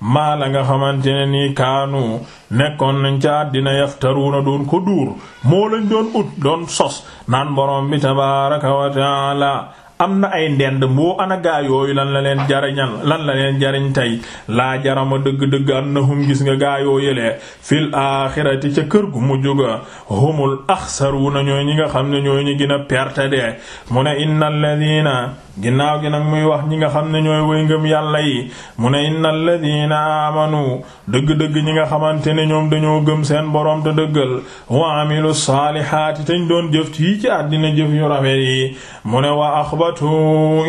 maa la nga xamante ne nii kaanu nekkoon nañ ca àddina yaftaruuna doon ko duur moo lañ doon ut doon sos naan borom bi tabaaraka wa taala am na ay ndend moo ana gaa yooyu lan la leen jariñal lan la leen jariñ tey laa jarama dëgg-dëgg annahum gis nga gaa yoo yëlee fil aaxirati ca kër gu mu jóga humul axsaruuna ñooy ñi nga xam ne ñooy ñi gën a perte de mu ne innal ladina ginnaaw gi nag muy wax ñi nga xam ne ñooy way ngëm yàlla yi mu ne inna alladina amanu dëgg-dëgg ñi nga xamante ne ñoom dañoo gëm seen borom te dëggal wa amilu saalihaati te ñu doon jëf ci ci àddina jëf yu rafet yi mu ne wa axbatu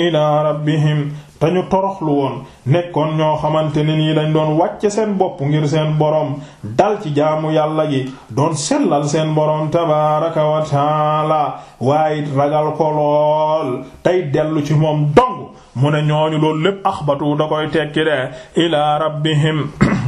ila rabbihim te ñu toroxlu woon nekkoon ñoo xamante ne nii dañ doon wàcce seen bopp ngir seen boroom dal ci jaamu yàlla gi doon sellal seen boroom tabaaraka wa taala waaye ragal ko lool tey dellu ci moom dong mu ne ñooñu loolu lépp axbatu da koy tekki de ilaa rabbihim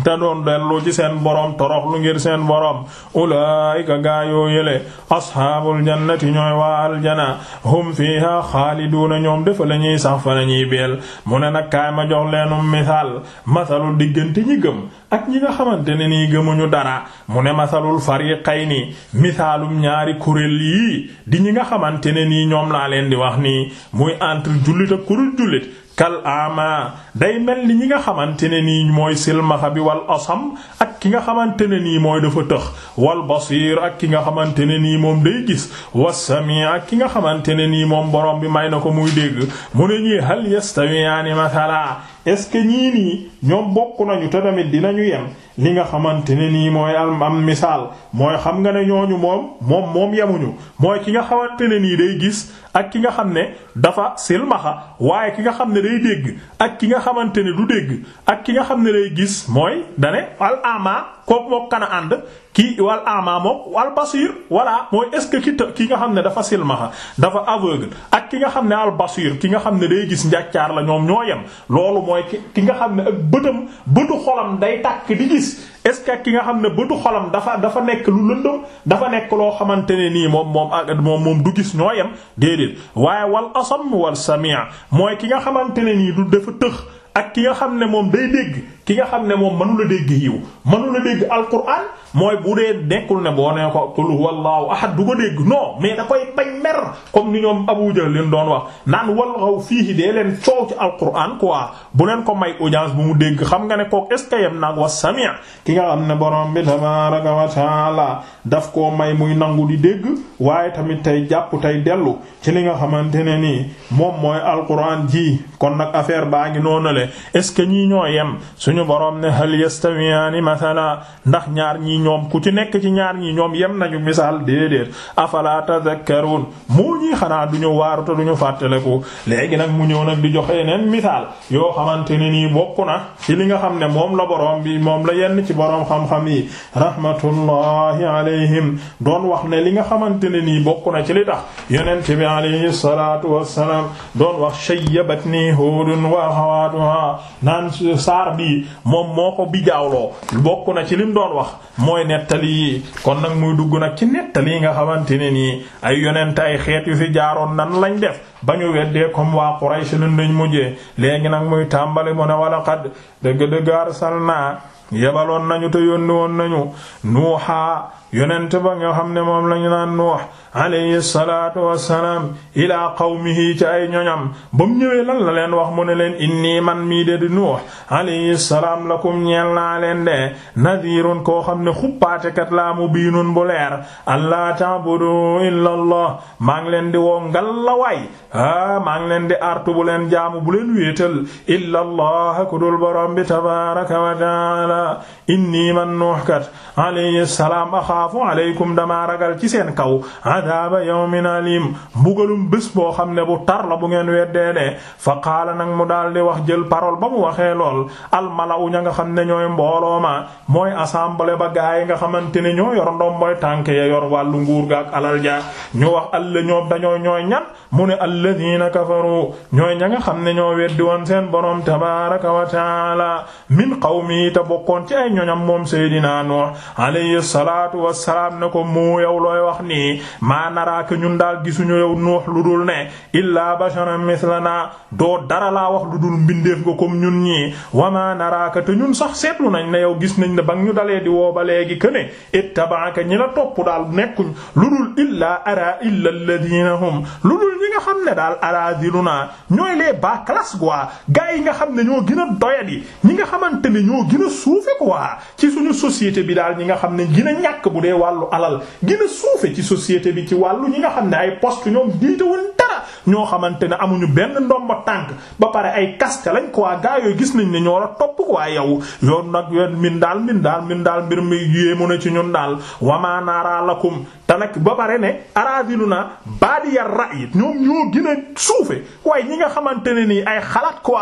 te doon dellu ci seen boroom torox lu ngir seen boroom ulaayika gaa yoo yële ashaabul jannati ñooy waa aljana hum fiiha xaaliduuna ñoom dafa la ñuy sax fa la ñuy beel mu ne nag kaay ma jox leenum misaal masalu diggante ñi gëm ak ñi nga xamante ne nii gëmuñu dara mu ne masalul fariqayni misaalum ñaari kuréel yii di ñi nga xamante ne nii ñoom laa leen di wax nii muy entre jullit ak kurul jullit kal ama day mel ni ñi nga xamante ne nii mooy silmaxa bi wal asam ak ki nga xamante ne nii mooy dafa tëx wal basir ak ki nga xamante ne nii moom day gis wasami ak ki nga xamante ne nii moom borom bi may na ko muy dégg mu ne ñii hal yastawiyaani mathala est-ce que ñii nii ñoom bokk nañu te tamit dinañu yem li nga xamante ne nii mooy am am misaal mooy xam nga ne ñooñu moom moom moom yemuñu mooy ki nga xamante ne nii day gis ak ki nga xam ne dafa silmaxa waaye ki nga xam ne day dégg ak ki nga xamante ne du dégg ak ki nga xam ne day gis mooy dane al ama kooku moo kana ànd kii wal ama moom wal basir voilà mooy est-ce que ki ki nga xam ne dafa silmaxa dafa aveugle ak ki nga xam ne al basir ki nga xam ne day gis njàccaar la ñoom ñoo yem loolu mooy ki nga xam ne ak bëtam bëtu xolam day tàkk di gis est-ce que ki nga xam ne bëtu xolam dafa dafa nekk lu lëndëm dafa nekk loo xamante ne nii moom moom ak moom moom du gis ñoo yem déedéet waaye wal asam wal samia mooy ki nga xamante ne nii du dafa tëx ak ki nga xam ne moom day dégg ki nga xam ne moom mënu la dégg yiw mënu la dégg alquran mooy bu dee nekkul ne boo nee ko qul huwallahu ahad du ko dégg non mais da koy bañ mer comme ni ñoom Abu Jahl leen doon wax naan walghaw fiihi dee leen coow ci alquran quoi bu leen ko may audience bu mu dégg xam nga ne kook est-ce que yem naag wa samia ki nga xam ne borom bi tabaraka wa taala daf koo may muy nangu di dégg waaye tamit tey jàpp tey dellu ci li nga xamante ne nii moom mooy alquran ji kon nag affaire baa ngi noonu le est-ce que ñii ñoo yem suñu borom ne hal yastawiyaani mathala ndax ñaar ñi ñoom ku ci nekk ci ñaar ñi ñoom yem nañu misaal déedéet afala tadhakkarun moo ñii xanaa du ñu waaru te du ñu fàttaleku léegi nag mu ñëw nag di joxe yeneen misaal yoo xamante ne nii bokk na ci li nga xam ne moom la borom bi moom la yenn ci borom xam-xam yi rahmatullahi alayhim doon wax ne li nga xamante ne nii bokk na ci li tax yonent bi alayhi salaatu wassalaam doon wax shayyabatni huudun wa axawaatuha naan saar bii moom moo ko bijaawloo bokk na ci lim doon wax mooy nettali yi kon nag muy dugg nag ci nettali yi nga xamante ne nii ay yonent ay xeet yu fi jaaroon nan lañ def ba ñu weddee comme waa Quraysh lañ lañ mujjee léegi nag muy tàmbali mu ne wala xad dëgg-dëgg arsalnaa yebaloon nañu te yónni woon nañu nuuxaa yonent ba nga xam ne moom lañu naan nuux alayhi salaatu wassalaam ilaa qawmihi ci ay ñoñam ba mu ñëwee lan la leen wax mu ne leen inni man mii de di nuux alayhi salaam lakum ñeel naa leen de nadiirun koo xam ne xuppaatekat laa mu biinun bu leer allah ta'budu illa allah maa ngi leen di woo ngal la waay ah maa ngi leen di artu bu leen jaamu bu leen wéetal illa allah ku dul borom bi tabaaraka wa taala inni man nuuxkat alayhi salaam axaafu aleykum damaa ragal ci seen kaw adaaba yawmin alim mbugalum bés boo xam ne bu tar la bu ngeen weddee de fa qaala nag mu daal di wax jël parole ba mu waxee lool almalaw ña nga xam ne ñooy mbooloo ma mooy assemblée ba gaay nga xamante ne ñoo yor ndomboy tànk ya yor wàllu nguur ga ak alal ja ñu wax alla ñoom dañoo ñooy ñan mu ne alladina kafaru ñooy ña nga xam ne ñoo weddi woon seen borom tabaraka wa taala min qawmi ta bokkoon ci ay ñoñam moom seydina Nuux alayhi salaatu wassalaam ne ko mu yow looy wax nii maa naraaka ñun daal gisuñu yow Nuux lu dul ne illaa basharan mislana doo dara laa wax lu dul mbindeef nga comme ñun ñii wa maa naraaka te ñun sax seetlu nañ ne yow gis nañ ne ba ñu dalee di woo ba léegi këne ittaba'aka ñi la topp daal nekkuñ lu dul illaa ara illa alladhina hum lu dul ñi nga xam ne daal aradiluna ñooy les bas classe quoi gars yi nga xam ne ñoo gën a doyadi ñi nga xamante ne ñoo gën a suufe quoi ci suñu société bi daal ñi nga xam ne gën a ñàkk bu dee wàllu alal gën a suufe ci société bi ci wàllu ñi nga xam ne ay poste ñoom diite woon dara ñoo xamante ne amuñu benn ndomba tànk ba pare ay kaste lañ quoi gaa yooyu gis nañ ne ñoo la topp quoi yow yoon nag yoon min daal min daal min daal mbir mi yéemu na ci ñun daal wama naara lakum te nag ba pare ne aradilu naa baadiya ra'yi ñoom ñoo gën a suufe waaye ñi nga xamante ne nii ay xalaat quoi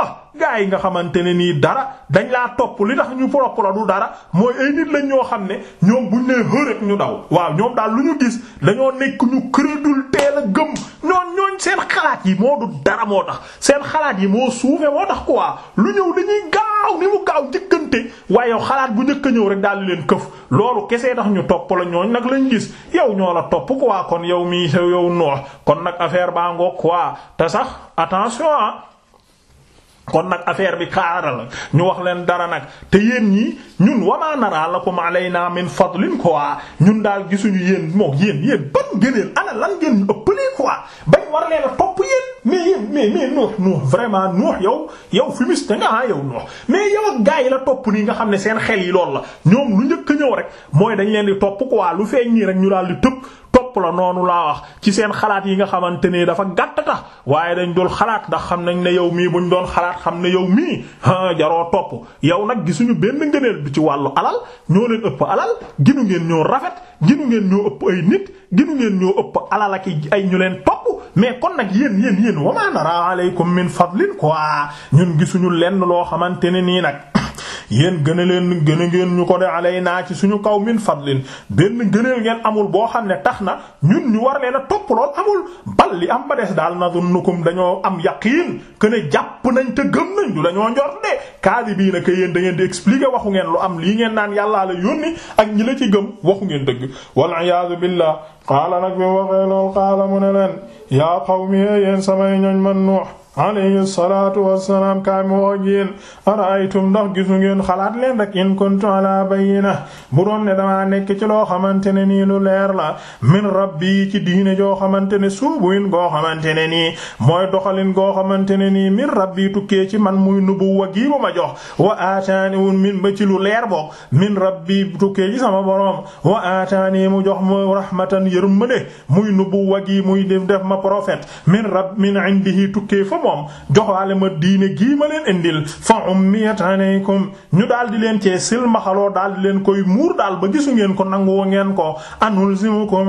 ah gaa yi nga xamante ne nii dara dañ laa topp li tax ñu propre du dara mooy ay nit lañ ñoo xam ne ñoom buñ nee hërëk ñu daw waaw ñoom daal lu ñu gis dañoo nekk ñu crédule teel a gëm ñoon ñooñ seen xalaat yi moo du dara moo tax seen xalaat yi moo suufe moo tax quoi lu ñëw dañuy gaaw ni mu gaaw njëkkante waaye yow xalaat bu njëkk a ñëw rek daal leen këf loolu kese tax ñu topp la ñooñ nag lañ gis yow ñoo la topp quoi kon yow mii yow noox kon nag affaire baa ngoog quoi te sax attention ah kon nag affaire bi kaara la ñu wax leen dara nag te yéen ñii ñun wamaa naraa lakum alayna min fadlin quoi ñun daal gisuñu yéen moo yéen yéen ban gëneel ana lan ngeen ëppalee quoi bañ war leen a topp yéen mais yéen mais mais Nuux Nuux vraiment Nuux yow yow fumiste nga ah yow Nuux mais yow ak gaa yi la topp nii nga xam ne seen xel yi lool la ñoom lu njëkk a ñëw rek mooy dañ leen di topp quoi lu feeñ nii rek ñu daal di tëb topp la noonu laa wax ci seen xalaat yi nga xamante ne dafa gàtt tax waaye dañ dul xalaat ndax xam nañ ne yow mii buñ doon xalaat xam ne yow mii jaroo topp yow nag gisuñu benn ngëneel bi ci wàllu alal ñoo leen ëpp alal ginu ngeen ñoo rafet ginu ngeen ñoo ëpp ay nit ginu ngeen ñoo ëpp alal ak ay ñu leen topp mais kon nag yéen yéen yéen wa ma nara aleykum min fadlin quoi ñun gisuñu lenn loo xamante ne nii nag yéen gën a leen gën a ngeen ñu ko de alay naa ci suñu kaw min fadlin benn ngëneel ngeen amul boo xam ne tax na ñun ñu war leen a topp lool amul bal li am ba des daal nadunnukum dañoo am yaqiin que ne jàpp nañ te gëm nañ du dañoo njort de kaadi bii na que yéen da ngeen di expliquer waxu ngeen lu am lii ngeen naan yàllaa la yónni ak ñi la ci gëm waxu ngeen dëgg wal iyaadu billah qaala nag bi waxee lool qaala mu ne leen yaa qawmi yéen samay ñoñ man nuux alayhi salaatu wassalaam kaay ma wax yéen araaytum ndax gisu ngeen xalaat leen rek in kuntu ala bayyina bu doon ne damaa nekk ci loo xamante ne nii lu leer la min rabbi ci diine joo xamante ne suubuin goo xamante ne nii mooy doxalin goo xamante ne nii min rabbi tukkee ci man muy nubuwa gi ma jox wa aataani un min ba ci lu leer boog min rabbi tukkee ci sama borom wa aataani mu jox mu rahmatan yërmande muy nubuwa gi muy def def ma prophète min rab min indihi tukkee fa moom joxaale ma diine gii ma leen indil fa ummiyat alaykum ñu daal di leen cee silmaxaloo daal di leen koy muur daal ba gisu ngeen ko nangu ngeen ko anulzimukum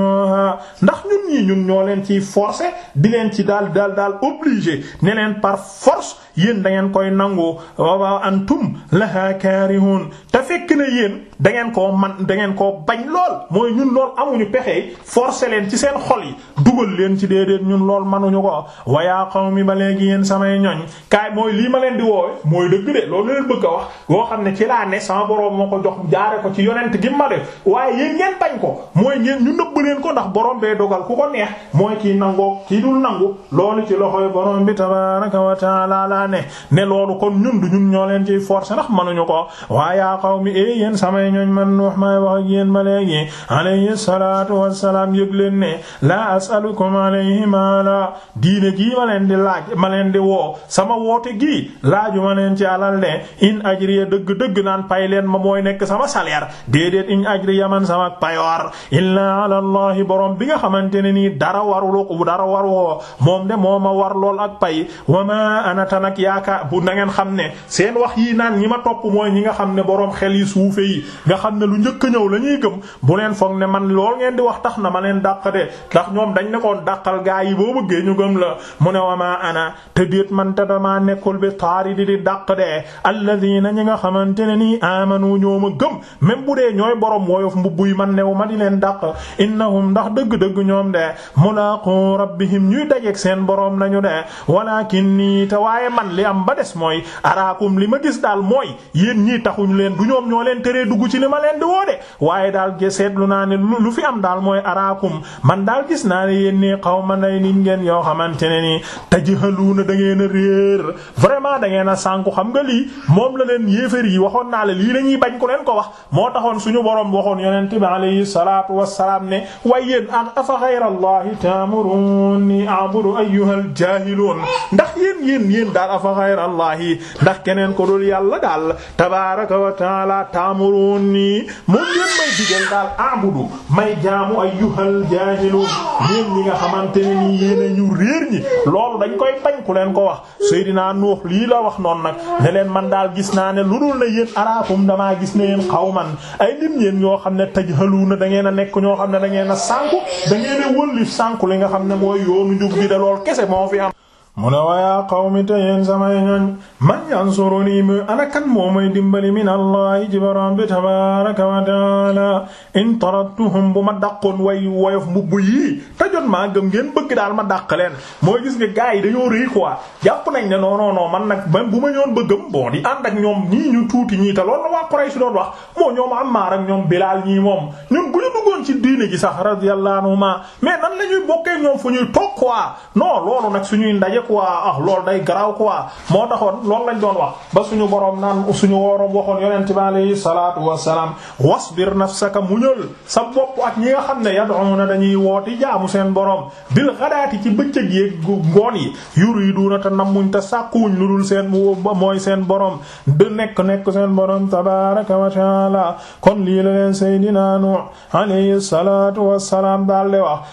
ndax ñun ñii ñun ñoo leen ciy forcer di leen ci daal daal daal obligé ne leen par force yéen da ngeen koy nangu wa antum laha kaarihun te fekk na yéen da ngeen koo man da ngeen koo bañ lool mooy ñun lool amuñu pexe forcer leen ci seen xol yi dugal leen ci déedéet ñun lool manuñu ko wa yaa qawmi ba léegi yéen samay ñoñ kaay mooy lii ma leen di woowe mooy dëgg de loolu leen bëgg a wax yoo xam ne ci laa ne sama borom moo ko jox jaare ko ci yonent gi ma def waaye yéen ngeen bañ ko mooy ngeen ñu nëbb leen ko ndax borom bee dogal ku ko neex mooy kii nangoo kii dul nangu loolu ci loxoy borom bi tabaaraka wa taala laa ne ne loolu kon ñun du ñun ñoo leen ciy forcer ndax mënuñu ko waaye yaa qawmi e yéen samay ñooñ man Nuux maay wax ak yéen ba léegi alayhi salaatu wassalaam yëg leen ne laa asalukum alayhi maala diine jii ma leen di laaj ma leen di woo sama woote gii laaju ma leen ci alal ne in ajriya dëgg-dëgg naan pay leen ma mooy nekk sama salaire déedéet in ajriya man sama payoor illaa ala allahi borom bi nga xamante ne nii dara warul ko dara waroo moom de moo ma war lool ak pay wa ma ana tan ak yaakaar bu na ngeen xam ne seen wax yi naan ñi ma topp mooy ñi nga xam ne borom xel yi suufe yi nga xam ne lu njëkk ñëw la ñuy gëm bu leen foog ne man lool ngeen di wax tax na ma leen dàq de ndax ñoom dañ ne koon dàqal gaa yi boo bëggee ñu gëm la mu ne wa maa ana te déet man te damaa nekkul bi taari di di dàq de alladina ñi nga xamante ne nii amanu ñoo ma gëm même bu dee ñooy borom woyof mbubb yi man new ma di leen dàq innahum ndax dëgg-dëgg ñoom de mulaqu rabbihim ñuy dajeek seen borom nañu de walakin nii te waaye man li am ba des mooy araakum li ma gis daal mooy yéen ñii taxuñu leen du ñoom ñoo leen teree dugg ci li ma leen di woo de waaye daal seetlu naa ne lu fi am daal mooy araakum man daal gis naa ne yéen nii xaw ma nay nit ngeen yoo xamante ne nii tajhaluuna da ngeen a réer vraiment da ngeen a sànku xam nga lii moom la leen yéefar yi waxoon naa la lii la ñuy bañ ku leen ko wax moo taxoon suñu boroom waxoon yonent bi alayhi salaatu wassalaam ne waaye yéen a afa ghayra allahi ta'muruni a'budu ayyuhal jaahiluun ndax yéen yéen yéen daal afa ghayra allahi ndax keneen ko dul yàlla daal tabaaraka wa ta'aala ta'muruni moom yéen may digal daal a'budu may jaamu ayyuhal jaahiluun yéen ñi nga xamante ne nii yéen a ñu réer ñi loolu dañ koy bañ ku leen ko wax Seydina Nuux lii la wax noonu nag ne leen man daal gis naa ne lu dul ne yéen araakum damaa gis ne yéen xawman ay nit ñeen yoo xam ne tajhaluuna da ngeen a nekk ñoo xam ne da ngeen a sànku da ngeen a wëllif sànku li nga xam ne mooy yoonu njub bi da lool kese moo fi am mu ne wayaa qawmi te yéen samay ñoñ man yansuruni mu ana kan moo may dimbali min allahi ci borom bi tabaraka wa taala in tarattuhum bu ma dàqoon way woyof mbubb yii te jot maa gëm ngeen bëgg daal ma dàq leen mooy gis nga gars yi dañoo rëy quoi jàpp nañ ne non non non man nag même bu ma ñoon bëggam bon di ànd ak ñoom ñii ñu tuuti ñii te loolu la waa Quraysh doon wax moo ñoom Ammaar ak ñoom Bilaal ñii moom ñun bu ñu duggoon ci diine gi sax radiyallahu anhuma mais nan la ñuy bokkee ñoom fu ñuy toog quoi non loolu nag suñuy ndaje quoi ah loolu day garaaw quoi moo taxoon loolu lañ doon wax ba suñu borom naan suñu worom waxoon yonent bi alayhi salaatu wassalaam wasbir nafsaka muñal sa bopp ak ñi nga xam ne yad'una dañuy wooti jaamu seen borom bil ghadaati ci bëccëg yeeg ngoon yi yuriduna te nammuñ te sàkkuwuñ lu dul seen mooy seen borom de nekk nekk seen borom tabaraka wa taala kon lii la leen Seydina Nuh alayhi salaatu wassalaam daal de wax